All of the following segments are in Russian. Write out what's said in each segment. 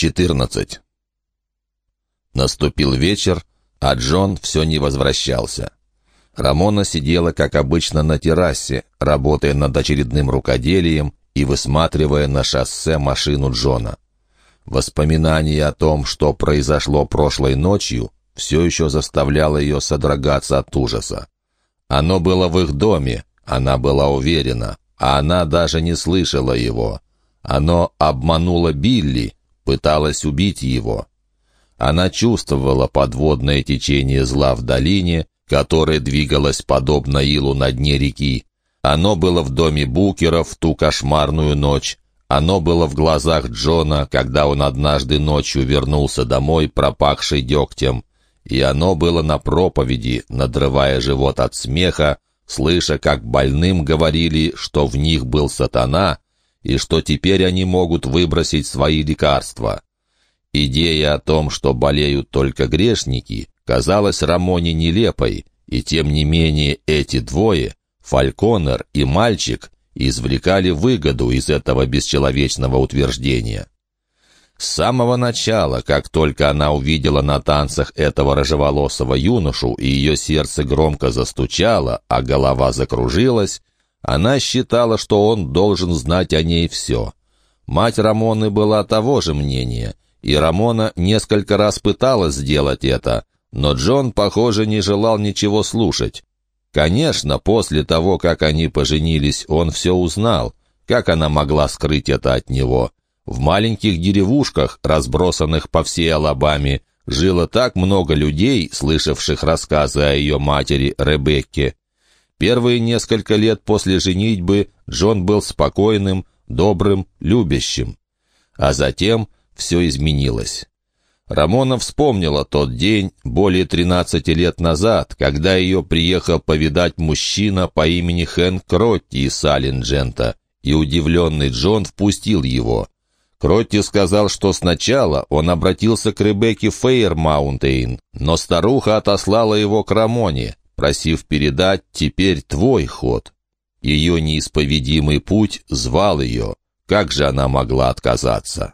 14. Наступил вечер, а Джон все не возвращался. Рамона сидела, как обычно, на террасе, работая над очередным рукоделием и высматривая на шоссе машину Джона. Воспоминание о том, что произошло прошлой ночью, все еще заставляло ее содрогаться от ужаса. Оно было в их доме, она была уверена, а она даже не слышала его. Оно обмануло Билли, пыталась убить его. Она чувствовала подводное течение зла в долине, которое двигалось подобно илу на дне реки. Оно было в доме Букера в ту кошмарную ночь. Оно было в глазах Джона, когда он однажды ночью вернулся домой, пропахший дегтем. И оно было на проповеди, надрывая живот от смеха, слыша, как больным говорили, что в них был сатана, и что теперь они могут выбросить свои лекарства. Идея о том, что болеют только грешники, казалась Рамоне нелепой, и тем не менее эти двое, Фальконер и мальчик, извлекали выгоду из этого бесчеловечного утверждения. С самого начала, как только она увидела на танцах этого рыжеволосого юношу, и ее сердце громко застучало, а голова закружилась, она считала, что он должен знать о ней все. Мать Рамоны была того же мнения, и Рамона несколько раз пыталась сделать это, но Джон, похоже, не желал ничего слушать. Конечно, после того, как они поженились, он все узнал. Как она могла скрыть это от него? В маленьких деревушках, разбросанных по всей Алабаме, жило так много людей, слышавших рассказы о ее матери Ребекке. Первые несколько лет после женитьбы Джон был спокойным, добрым, любящим. А затем все изменилось. Рамона вспомнила тот день, более 13 лет назад, когда ее приехал повидать мужчина по имени Хэнк Кротти из Саленджента, и удивленный Джон впустил его. Кротти сказал, что сначала он обратился к Ребекке Фейермаунтейн, но старуха отослала его к Рамоне, просив передать «теперь твой ход». Ее неисповедимый путь звал ее. Как же она могла отказаться?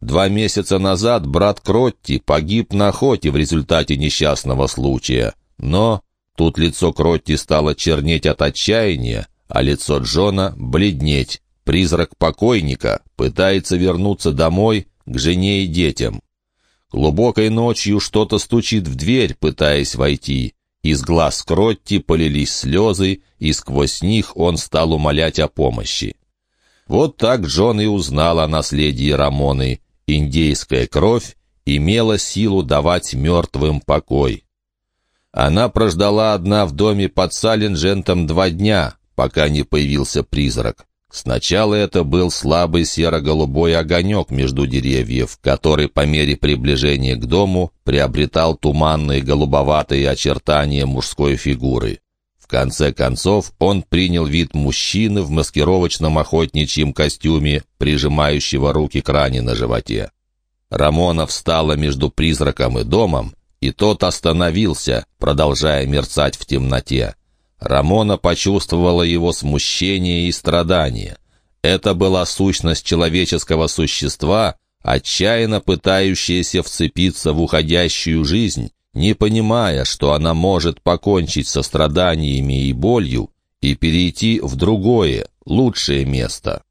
Два месяца назад брат Кротти погиб на охоте в результате несчастного случая. Но тут лицо Кротти стало чернеть от отчаяния, а лицо Джона — бледнеть. Призрак покойника пытается вернуться домой к жене и детям. Глубокой ночью что-то стучит в дверь, пытаясь войти. Из глаз Кротти полились слезы, и сквозь них он стал умолять о помощи. Вот так Джон и узнал о наследии Рамоны. Индейская кровь имела силу давать мертвым покой. Она прождала одна в доме под Саленджентом два дня, пока не появился призрак. Сначала это был слабый серо-голубой огонек между деревьев, который по мере приближения к дому приобретал туманные голубоватые очертания мужской фигуры. В конце концов он принял вид мужчины в маскировочном охотничьем костюме, прижимающего руки к ране на животе. Рамона встала между призраком и домом, и тот остановился, продолжая мерцать в темноте. Рамона почувствовала его смущение и страдание. Это была сущность человеческого существа, отчаянно пытающаяся вцепиться в уходящую жизнь, не понимая, что она может покончить со страданиями и болью и перейти в другое, лучшее место.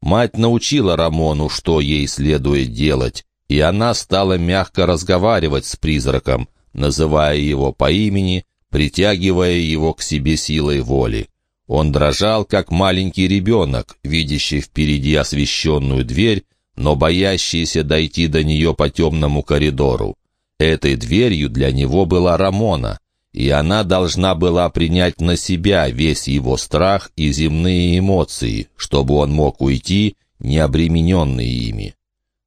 Мать научила Рамону, что ей следует делать, и она стала мягко разговаривать с призраком, называя его по имени притягивая его к себе силой воли. Он дрожал, как маленький ребенок, видящий впереди освещенную дверь, но боящийся дойти до нее по темному коридору. Этой дверью для него была Рамона, и она должна была принять на себя весь его страх и земные эмоции, чтобы он мог уйти, не обремененный ими.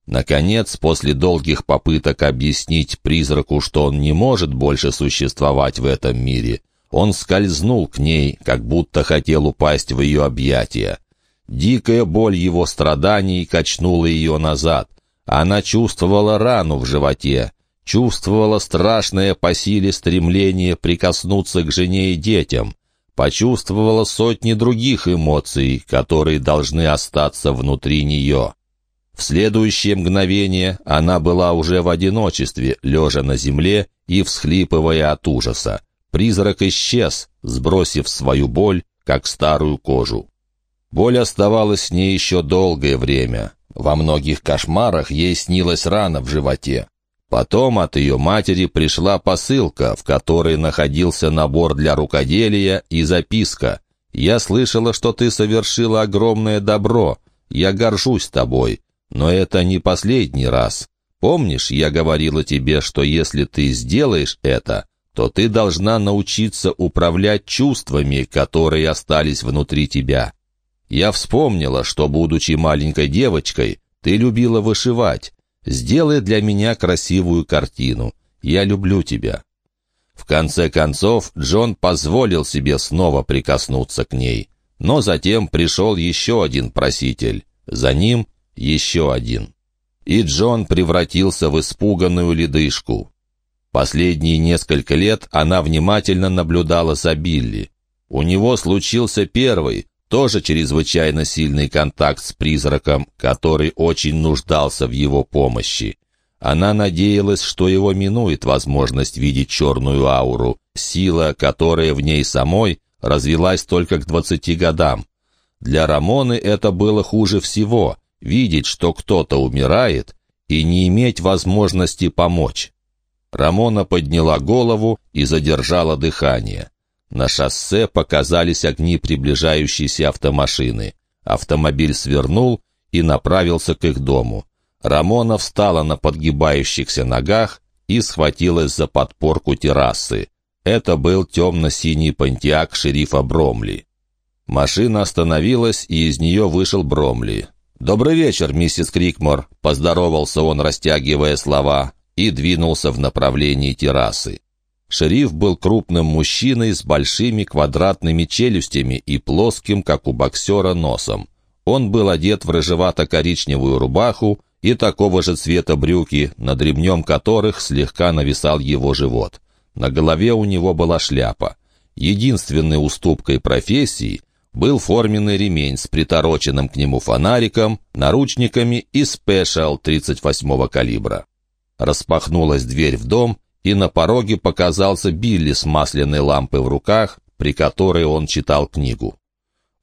Наконец, после долгих попыток объяснить призраку, что он не может больше существовать в этом мире, он скользнул к ней, как будто хотел упасть в ее объятия. Дикая боль его страданий качнула ее назад. Она чувствовала рану в животе, чувствовала страшное по силе стремление прикоснуться к жене и детям, почувствовала сотни других эмоций, которые должны остаться внутри нее. В следующее мгновение она была уже в одиночестве, лежа на земле и всхлипывая от ужаса. Призрак исчез, сбросив свою боль, как старую кожу. Боль оставалась с ней еще долгое время. Во многих кошмарах ей снилась рана в животе. Потом от ее матери пришла посылка, в которой находился набор для рукоделия и записка. «Я слышала, что ты совершила огромное добро. Я горжусь тобой. Но это не последний раз. Помнишь, я говорила тебе, что если ты сделаешь это, то ты должна научиться управлять чувствами, которые остались внутри тебя. Я вспомнила, что, будучи маленькой девочкой, ты любила вышивать. Сделай для меня красивую картину. Я люблю тебя». В конце концов, Джон позволил себе снова прикоснуться к ней. Но затем пришел еще один проситель. За ним еще один. И Джон превратился в испуганную ледышку. Последние несколько лет она внимательно наблюдала за Билли. У него случился первый, тоже чрезвычайно сильный контакт с призраком, который очень нуждался в его помощи. Она надеялась, что его минует возможность видеть черную ауру, сила, которая в ней самой развилась только к двадцати годам. Для Рамоны это было хуже всего — видеть, что кто-то умирает, и не иметь возможности помочь. Рамона подняла голову и задержала дыхание. На шоссе показались огни приближающейся автомашины. Автомобиль свернул и направился к их дому. Рамона встала на подгибающихся ногах и схватилась за подпорку террасы. Это был темно-синий понтиак шерифа Бромли. Машина остановилась, и из нее вышел Бромли. «Добрый вечер, миссис Крикмор», — поздоровался он, растягивая слова, и двинулся в направлении террасы. Шериф был крупным мужчиной с большими квадратными челюстями и плоским, как у боксера, носом. Он был одет в рыжевато-коричневую рубаху и такого же цвета брюки, над ремнем которых слегка нависал его живот. На голове у него была шляпа. Единственной уступкой профессии был форменный ремень с притороченным к нему фонариком, наручниками и спешал 38-го калибра. Распахнулась дверь в дом, и на пороге показался Билли с масляной лампой в руках, при которой он читал книгу.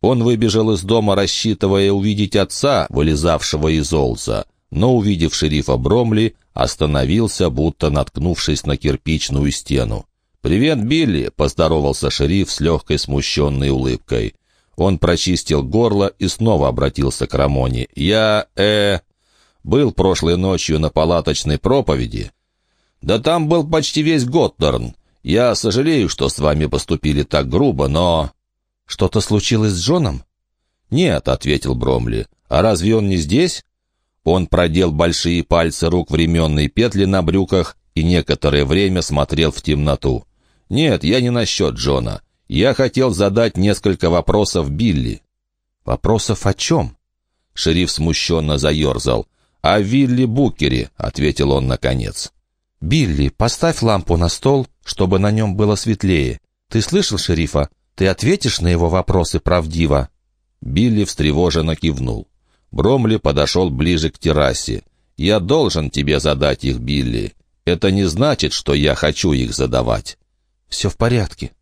Он выбежал из дома, рассчитывая увидеть отца, вылезавшего из Олза, но, увидев шерифа Бромли, остановился, будто наткнувшись на кирпичную стену. «Привет, Билли!» — поздоровался шериф с легкой смущенной улыбкой. Он прочистил горло и снова обратился к Рамоне. «Я, э, был прошлой ночью на палаточной проповеди. «Да там был почти весь Готтерн. Я сожалею, что с вами поступили так грубо, но...» «Что-то случилось с Джоном?» «Нет», — ответил Бромли. «А разве он не здесь?» Он продел большие пальцы рук в ременные петли на брюках и некоторое время смотрел в темноту. «Нет, я не насчет Джона. Я хотел задать несколько вопросов Билли». «Вопросов о чем?» Шериф смущенно заерзал. «О Вилли Букере», — ответил он наконец. «Билли, поставь лампу на стол, чтобы на нем было светлее. Ты слышал шерифа? Ты ответишь на его вопросы правдиво?» Билли встревоженно кивнул. Бромли подошел ближе к террасе. «Я должен тебе задать их, Билли. Это не значит, что я хочу их задавать». «Все в порядке».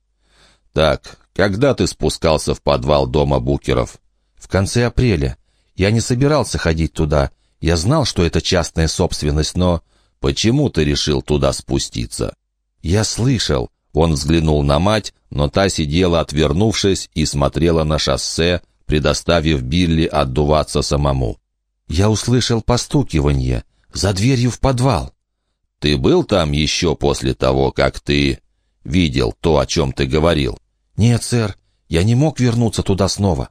«Так, когда ты спускался в подвал дома Букеров?» «В конце апреля. Я не собирался ходить туда. Я знал, что это частная собственность, но...» «Почему ты решил туда спуститься?» «Я слышал». Он взглянул на мать, но та сидела, отвернувшись, и смотрела на шоссе, предоставив Билли отдуваться самому. «Я услышал постукивание. За дверью в подвал». «Ты был там еще после того, как ты...» «Видел то, о чем ты говорил?» «Нет, сэр. Я не мог вернуться туда снова».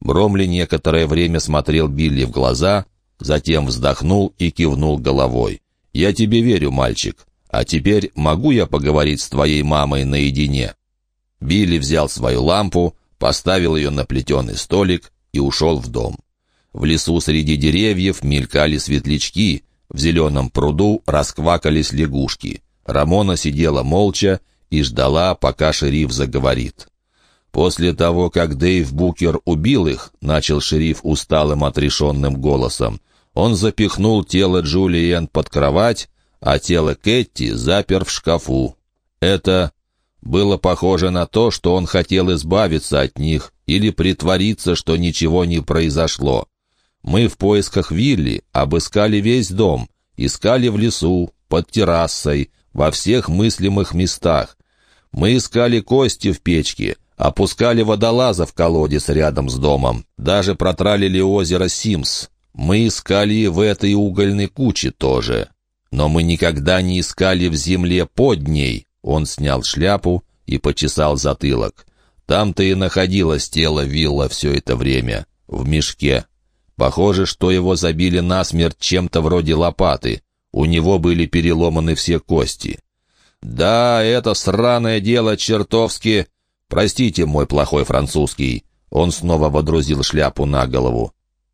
Бромли некоторое время смотрел Билли в глаза, затем вздохнул и кивнул головой. «Я тебе верю, мальчик. А теперь могу я поговорить с твоей мамой наедине?» Билли взял свою лампу, поставил ее на плетеный столик и ушел в дом. В лесу среди деревьев мелькали светлячки, в зеленом пруду расквакались лягушки. Рамона сидела молча и ждала, пока шериф заговорит. После того, как Дэйв Букер убил их, начал шериф усталым отрешенным голосом, Он запихнул тело Джулиен под кровать, а тело Кэти запер в шкафу. Это было похоже на то, что он хотел избавиться от них или притвориться, что ничего не произошло. Мы в поисках Вилли обыскали весь дом, искали в лесу, под террасой, во всех мыслимых местах. Мы искали кости в печке, опускали водолаза в колодец рядом с домом, даже протралили озеро Симс. Мы искали в этой угольной куче тоже. Но мы никогда не искали в земле под ней. Он снял шляпу и почесал затылок. Там-то и находилось тело Вилла все это время, в мешке. Похоже, что его забили насмерть чем-то вроде лопаты. У него были переломаны все кости. «Да, это сраное дело чертовски...» «Простите, мой плохой французский». Он снова водрузил шляпу на голову.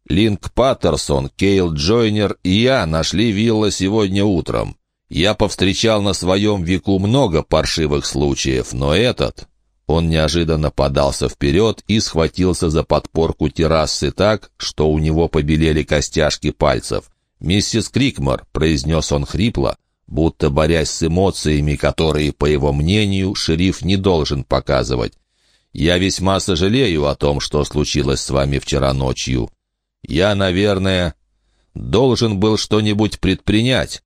«Линк Паттерсон, Кейл Джойнер и я нашли вилла сегодня утром. Я повстречал на своем веку много паршивых случаев, но этот...» Он неожиданно подался вперед и схватился за подпорку террасы так, что у него побелели костяшки пальцев. «Миссис Крикмор», — произнес он хрипло, будто борясь с эмоциями, которые, по его мнению, шериф не должен показывать. «Я весьма сожалею о том, что случилось с вами вчера ночью. Я, наверное, должен был что-нибудь предпринять».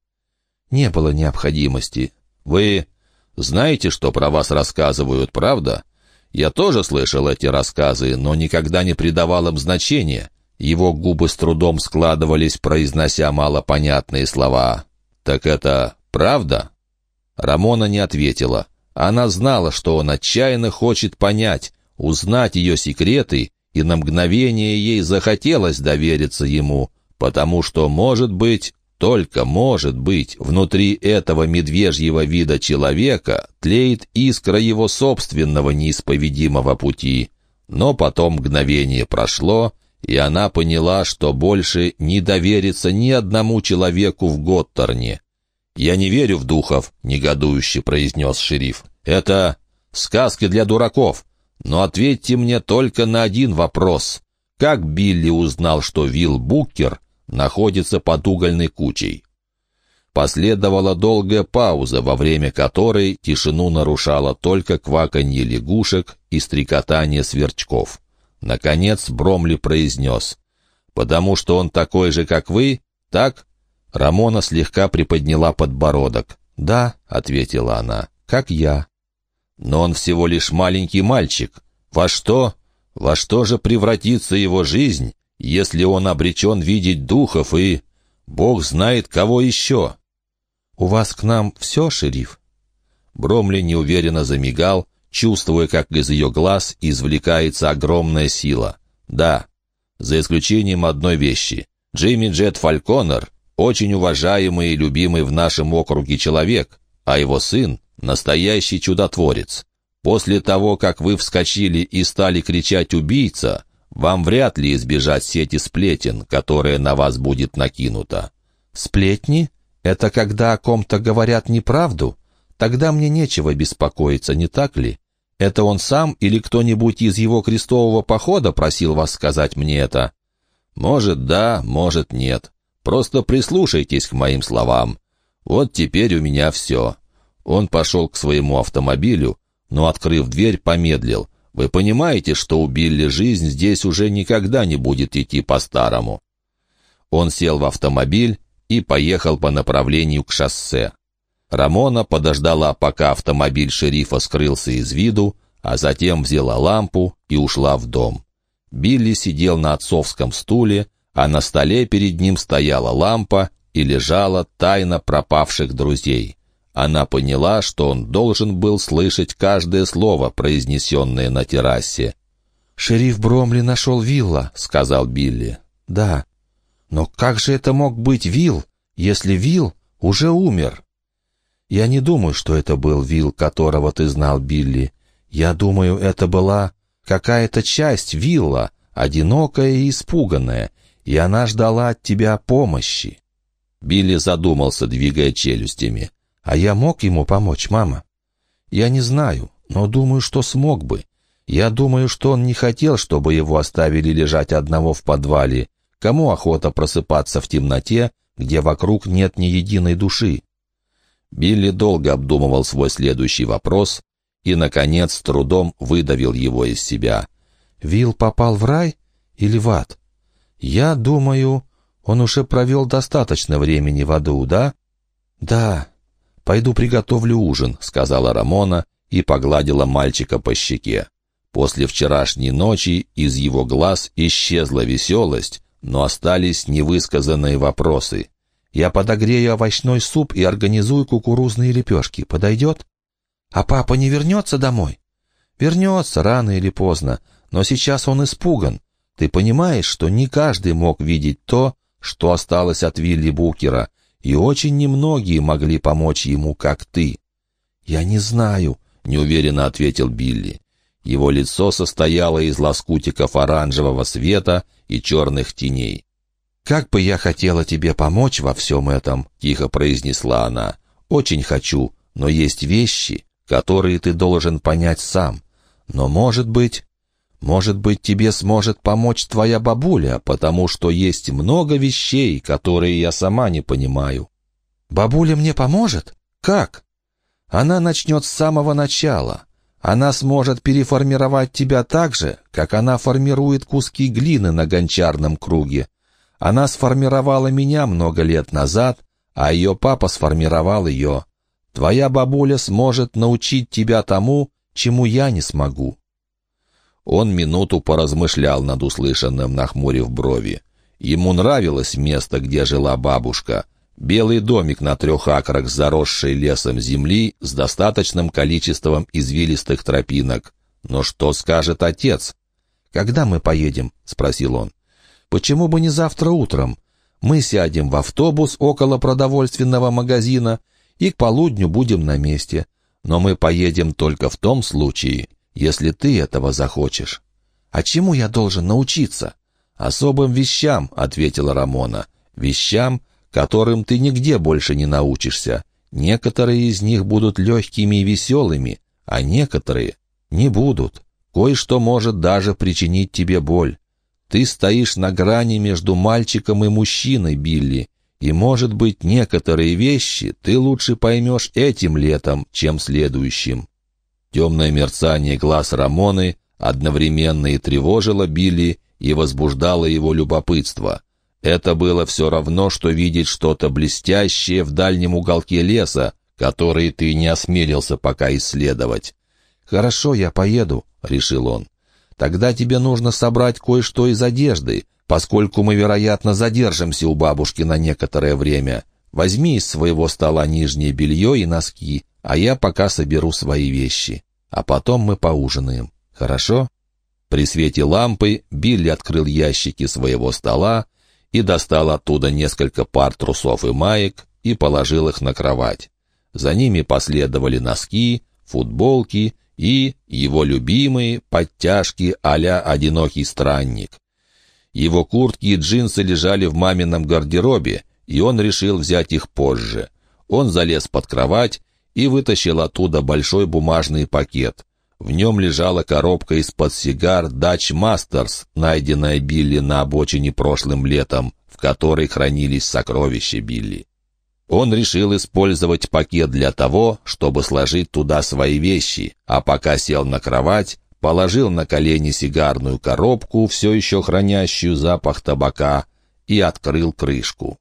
«Не было необходимости. Вы знаете, что про вас рассказывают, правда? Я тоже слышал эти рассказы, но никогда не придавал им значения. Его губы с трудом складывались, произнося малопонятные слова. «Так это правда?» Рамона не ответила. Она знала, что он отчаянно хочет понять, узнать ее секреты, и на мгновение ей захотелось довериться ему, потому что, может быть, только может быть, внутри этого медвежьего вида человека тлеет искра его собственного неисповедимого пути. Но потом мгновение прошло, и она поняла, что больше не доверится ни одному человеку в Готтерне. «Я не верю в духов», — негодующе произнес шериф. «Это сказки для дураков. Но ответьте мне только на один вопрос. Как Билли узнал, что Вилл Буккер находится под угольной кучей?» Последовала долгая пауза, во время которой тишину нарушало только кваканье лягушек и стрекотание сверчков. Наконец Бромли произнес. «Потому что он такой же, как вы, так?» Рамона слегка приподняла подбородок. «Да», — ответила она, — «как я». «Но он всего лишь маленький мальчик. Во что? Во что же превратится его жизнь, если он обречен видеть духов и... Бог знает, кого еще?» «У вас к нам все, шериф?» Бромли неуверенно замигал, чувствуя, как из ее глаз извлекается огромная сила. Да, за исключением одной вещи. Джимми Джет Фальконер — очень уважаемый и любимый в нашем округе человек, а его сын — настоящий чудотворец. После того, как вы вскочили и стали кричать «убийца», вам вряд ли избежать сети сплетен, которая на вас будет накинута. «Сплетни? Это когда о ком-то говорят неправду? Тогда мне нечего беспокоиться, не так ли? Это он сам или кто-нибудь из его крестового похода просил вас сказать мне это? Может, да, может, нет. Просто прислушайтесь к моим словам. Вот теперь у меня все. Он пошел к своему автомобилю, но, открыв дверь, помедлил. Вы понимаете, что у Билли жизнь здесь уже никогда не будет идти по-старому. Он сел в автомобиль и поехал по направлению к шоссе. Рамона подождала, пока автомобиль шерифа скрылся из виду, а затем взяла лампу и ушла в дом. Билли сидел на отцовском стуле, а на столе перед ним стояла лампа и лежала тайна пропавших друзей. Она поняла, что он должен был слышать каждое слово, произнесенное на террасе. «Шериф Бромли нашел Вилла», — сказал Билли. «Да. Но как же это мог быть Вилл, если Вилл уже умер?» Я не думаю, что это был Вил, которого ты знал, Билли. Я думаю, это была какая-то часть Вилла, одинокая и испуганная, и она ждала от тебя помощи». Билли задумался, двигая челюстями. «А я мог ему помочь, мама?» «Я не знаю, но думаю, что смог бы. Я думаю, что он не хотел, чтобы его оставили лежать одного в подвале, Кому охота просыпаться в темноте, где вокруг нет ни единой души? Билли долго обдумывал свой следующий вопрос и, наконец, трудом выдавил его из себя. «Вилл попал в рай или в ад? Я думаю, он уже провел достаточно времени в аду, да?» «Да. Пойду приготовлю ужин», — сказала Рамона и погладила мальчика по щеке. После вчерашней ночи из его глаз исчезла веселость, но остались невысказанные вопросы. «Я подогрею овощной суп и организую кукурузные лепешки. Подойдет?» «А папа не вернется домой?» «Вернется рано или поздно, но сейчас он испуган. Ты понимаешь, что не каждый мог видеть то, что осталось от Вилли Букера, и очень немногие могли помочь ему, как ты». «Я не знаю», — неуверенно ответил Билли. Его лицо состояло из лоскутиков оранжевого света и черных теней. «Как бы я хотела тебе помочь во всем этом», — тихо произнесла она. «Очень хочу, но есть вещи, которые ты должен понять сам. Но, может быть, может быть, тебе сможет помочь твоя бабуля, потому что есть много вещей, которые я сама не понимаю». «Бабуля мне поможет? Как?» «Она начнет с самого начала. Она сможет переформировать тебя так же, как она формирует куски глины на гончарном круге. Она сформировала меня много лет назад, а ее папа сформировал ее. Твоя бабуля сможет научить тебя тому, чему я не смогу». Он минуту поразмышлял над услышанным, нахмурив брови. Ему нравилось место, где жила бабушка — Белый домик на трех акрах, заросший лесом земли, с достаточным количеством извилистых тропинок. Но что скажет отец? «Когда мы поедем?» — спросил он. «Почему бы не завтра утром? Мы сядем в автобус около продовольственного магазина и к полудню будем на месте. Но мы поедем только в том случае, если ты этого захочешь». «А чему я должен научиться?» «Особым вещам», — ответила Рамона. «Вещам, которым ты нигде больше не научишься. Некоторые из них будут легкими и веселыми, а некоторые не будут. Кое-что может даже причинить тебе боль. Ты стоишь на грани между мальчиком и мужчиной, Билли, и, может быть, некоторые вещи ты лучше поймешь этим летом, чем следующим. Темное мерцание глаз Рамоны одновременно и тревожило Билли, и возбуждало его любопытство. Это было все равно, что видеть что-то блестящее в дальнем уголке леса, который ты не осмелился пока исследовать. «Хорошо, я поеду», — решил он. «Тогда тебе нужно собрать кое-что из одежды, поскольку мы, вероятно, задержимся у бабушки на некоторое время. Возьми из своего стола нижнее белье и носки, а я пока соберу свои вещи. А потом мы поужинаем. Хорошо?» При свете лампы Билли открыл ящики своего стола, и достал оттуда несколько пар трусов и маек и положил их на кровать. За ними последовали носки, футболки и его любимые подтяжки а-ля «Одинокий странник». Его куртки и джинсы лежали в мамином гардеробе, и он решил взять их позже. Он залез под кровать и вытащил оттуда большой бумажный пакет. В нем лежала коробка из-под сигар Dutch Masters, найденная Билли на обочине прошлым летом, в которой хранились сокровища Билли. Он решил использовать пакет для того, чтобы сложить туда свои вещи, а пока сел на кровать, положил на колени сигарную коробку, все еще хранящую запах табака, и открыл крышку.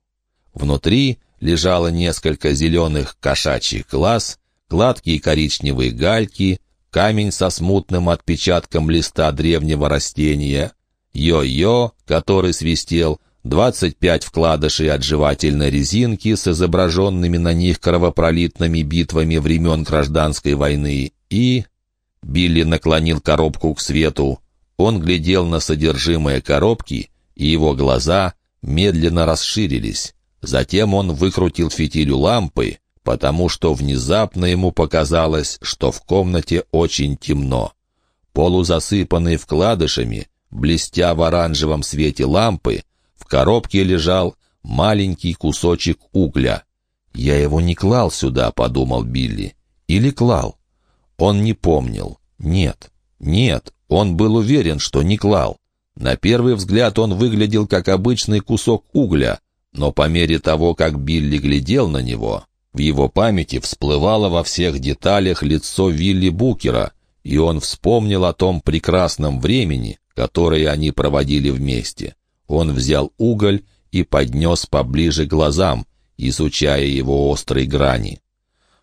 Внутри лежало несколько зеленых кошачьих глаз, гладкие коричневые гальки, камень со смутным отпечатком листа древнего растения, йо-йо, который свистел, 25 вкладышей от жевательной резинки с изображенными на них кровопролитными битвами времен гражданской войны и... Билли наклонил коробку к свету. Он глядел на содержимое коробки, и его глаза медленно расширились. Затем он выкрутил фитиль лампы, потому что внезапно ему показалось, что в комнате очень темно. Полузасыпанный вкладышами, блестя в оранжевом свете лампы, в коробке лежал маленький кусочек угля. «Я его не клал сюда», — подумал Билли. «Или клал?» Он не помнил. Нет, нет, он был уверен, что не клал. На первый взгляд он выглядел как обычный кусок угля, но по мере того, как Билли глядел на него, в его памяти всплывало во всех деталях лицо Вилли Букера, и он вспомнил о том прекрасном времени, которое они проводили вместе. Он взял уголь и поднес поближе к глазам, изучая его острые грани.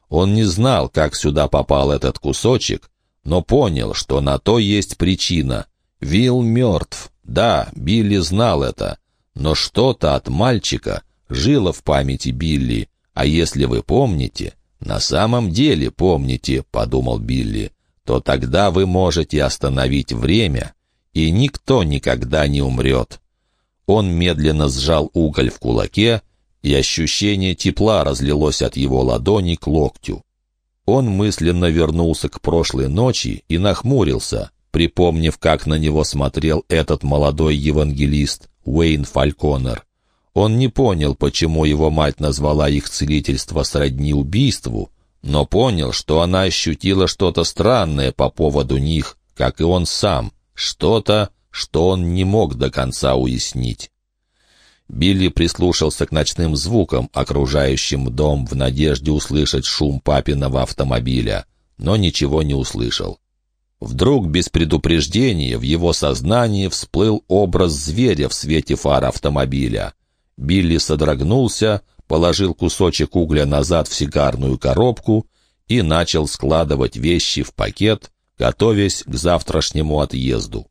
Он не знал, как сюда попал этот кусочек, но понял, что на то есть причина. Вилл мертв. Да, Билли знал это. Но что-то от мальчика жило в памяти Билли, а если вы помните, на самом деле помните, — подумал Билли, — то тогда вы можете остановить время, и никто никогда не умрет. Он медленно сжал уголь в кулаке, и ощущение тепла разлилось от его ладони к локтю. Он мысленно вернулся к прошлой ночи и нахмурился, припомнив, как на него смотрел этот молодой евангелист Уэйн Фальконер. Он не понял, почему его мать назвала их целительство сродни убийству, но понял, что она ощутила что-то странное по поводу них, как и он сам, что-то, что он не мог до конца уяснить. Билли прислушался к ночным звукам, окружающим дом в надежде услышать шум папиного автомобиля, но ничего не услышал. Вдруг, без предупреждения, в его сознании всплыл образ зверя в свете фар автомобиля. Билли содрогнулся, положил кусочек угля назад в сигарную коробку и начал складывать вещи в пакет, готовясь к завтрашнему отъезду.